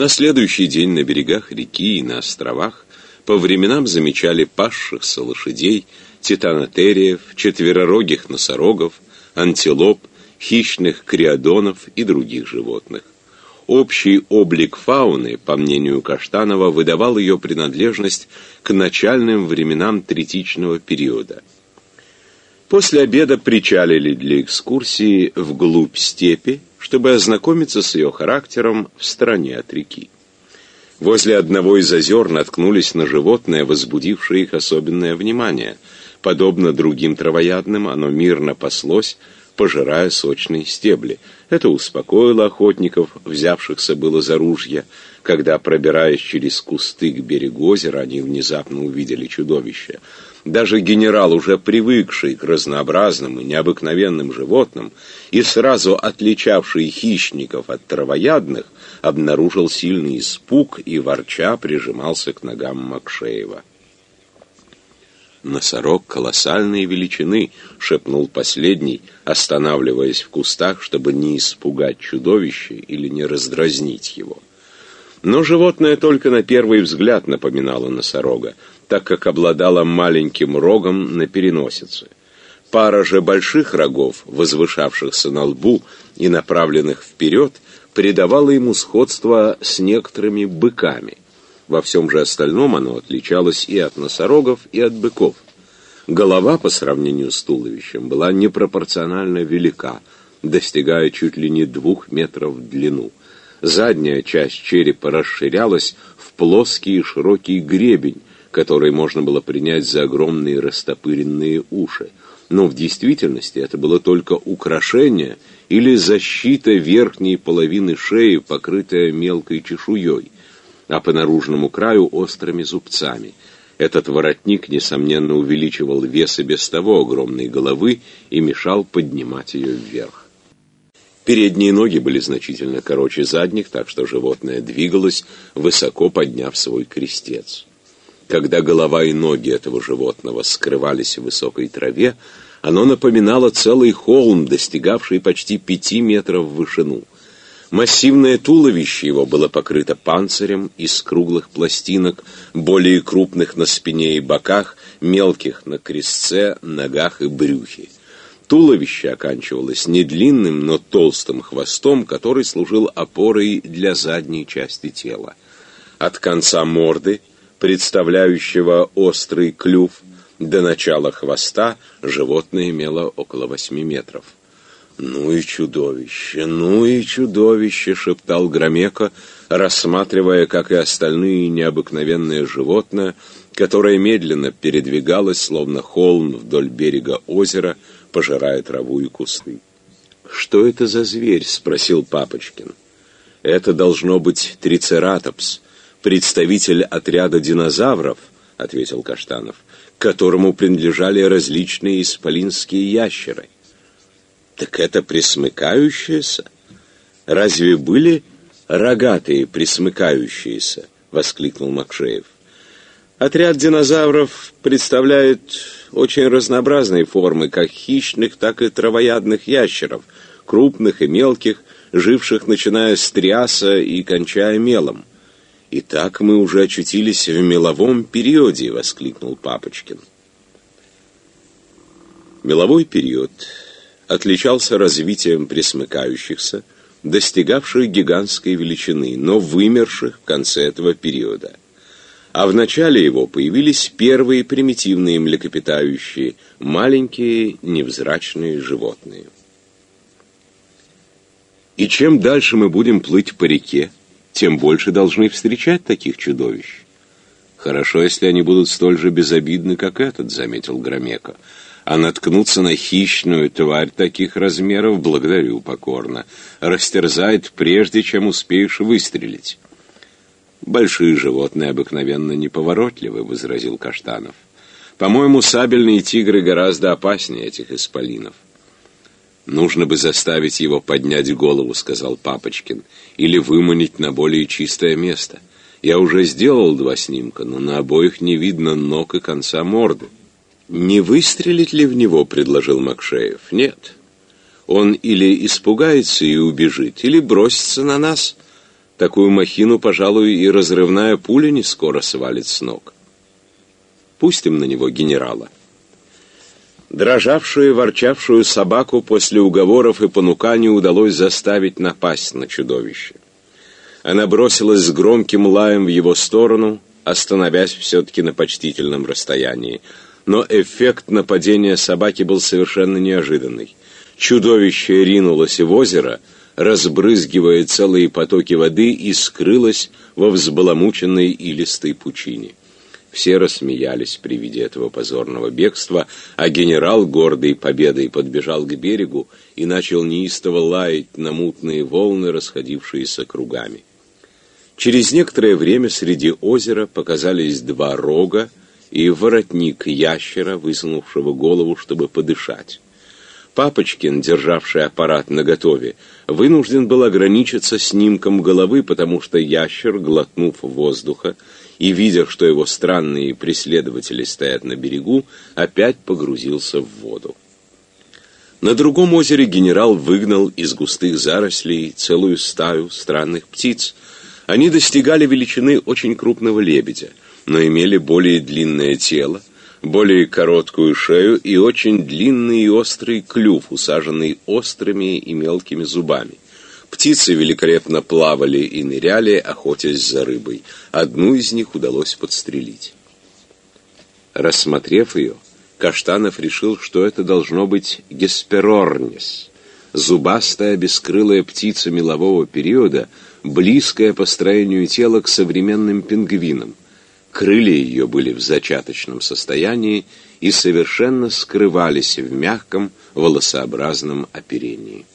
На следующий день на берегах реки и на островах по временам замечали пасшихся лошадей, титанотериев, четверорогих носорогов, антилоп, хищных криодонов и других животных. Общий облик фауны, по мнению Каштанова, выдавал ее принадлежность к начальным временам третичного периода. После обеда причалили для экскурсии вглубь степи, чтобы ознакомиться с ее характером в стороне от реки. Возле одного из озер наткнулись на животное, возбудившее их особенное внимание. Подобно другим травоядным, оно мирно паслось, пожирая сочные стебли. Это успокоило охотников, взявшихся было за ружья. Когда, пробираясь через кусты к берегу озера, они внезапно увидели чудовище. Даже генерал, уже привыкший к разнообразным и необыкновенным животным и сразу отличавший хищников от травоядных, обнаружил сильный испуг и, ворча, прижимался к ногам Макшеева. «Носорог колоссальной величины», — шепнул последний, останавливаясь в кустах, чтобы не испугать чудовище или не раздразнить его. Но животное только на первый взгляд напоминало носорога, так как обладало маленьким рогом на переносице. Пара же больших рогов, возвышавшихся на лбу и направленных вперед, придавало ему сходство с некоторыми быками. Во всем же остальном оно отличалось и от носорогов, и от быков. Голова по сравнению с туловищем была непропорционально велика, достигая чуть ли не двух метров в длину. Задняя часть черепа расширялась в плоский и широкий гребень, который можно было принять за огромные растопыренные уши. Но в действительности это было только украшение или защита верхней половины шеи, покрытая мелкой чешуей, а по наружному краю острыми зубцами. Этот воротник, несомненно, увеличивал вес и без того огромной головы и мешал поднимать ее вверх. Передние ноги были значительно короче задних, так что животное двигалось, высоко подняв свой крестец. Когда голова и ноги этого животного скрывались в высокой траве, оно напоминало целый холм, достигавший почти пяти метров в вышину. Массивное туловище его было покрыто панцирем из круглых пластинок, более крупных на спине и боках, мелких на крестце, ногах и брюхе. Туловище оканчивалось не длинным, но толстым хвостом, который служил опорой для задней части тела. От конца морды, представляющего острый клюв, до начала хвоста животное имело около восьми метров. «Ну и чудовище, ну и чудовище!» — шептал Громеко, рассматривая, как и остальные, необыкновенное животное, которое медленно передвигалось, словно холм вдоль берега озера, пожирая траву и кусты. «Что это за зверь?» — спросил Папочкин. «Это должно быть трицератопс, представитель отряда динозавров», — ответил Каштанов которому принадлежали различные исполинские ящеры. Так это присмыкающиеся? Разве были рогатые присмыкающиеся? Воскликнул Макшеев. Отряд динозавров представляет очень разнообразные формы, как хищных, так и травоядных ящеров, крупных и мелких, живших начиная с триаса и кончая мелом. «Итак мы уже очутились в меловом периоде», — воскликнул Папочкин. Меловой период отличался развитием пресмыкающихся, достигавших гигантской величины, но вымерших в конце этого периода. А в начале его появились первые примитивные млекопитающие, маленькие невзрачные животные. И чем дальше мы будем плыть по реке, тем больше должны встречать таких чудовищ. Хорошо, если они будут столь же безобидны, как этот, заметил Громеко. А наткнуться на хищную тварь таких размеров, благодарю покорно, растерзает прежде, чем успеешь выстрелить. Большие животные обыкновенно неповоротливы, возразил Каштанов. По-моему, сабельные тигры гораздо опаснее этих исполинов. «Нужно бы заставить его поднять голову», — сказал Папочкин, «или выманить на более чистое место. Я уже сделал два снимка, но на обоих не видно ног и конца морды». «Не выстрелить ли в него?» — предложил Макшеев. «Нет. Он или испугается и убежит, или бросится на нас. Такую махину, пожалуй, и разрывная пуля не скоро свалит с ног. Пустим на него генерала. Дрожавшую и ворчавшую собаку после уговоров и понуканий удалось заставить напасть на чудовище. Она бросилась с громким лаем в его сторону, остановясь все-таки на почтительном расстоянии. Но эффект нападения собаки был совершенно неожиданный. Чудовище ринулось в озеро, разбрызгивая целые потоки воды, и скрылось во взбаламученной илистой пучине. Все рассмеялись при виде этого позорного бегства, а генерал, гордой победой, подбежал к берегу и начал неистово лаять на мутные волны, расходившиеся кругами. Через некоторое время среди озера показались два рога и воротник ящера, высунувшего голову, чтобы подышать. Папочкин, державший аппарат наготове, вынужден был ограничиться снимком головы, потому что ящер, глотнув воздуха и видя, что его странные преследователи стоят на берегу, опять погрузился в воду. На другом озере генерал выгнал из густых зарослей целую стаю странных птиц — они достигали величины очень крупного лебедя, но имели более длинное тело, более короткую шею и очень длинный и острый клюв, усаженный острыми и мелкими зубами. Птицы великолепно плавали и ныряли, охотясь за рыбой. Одну из них удалось подстрелить. Рассмотрев ее, Каштанов решил, что это должно быть гесперорнис, зубастая бескрылая птица мелового периода, близкое по строению тела к современным пингвинам. Крылья ее были в зачаточном состоянии и совершенно скрывались в мягком волосообразном оперении.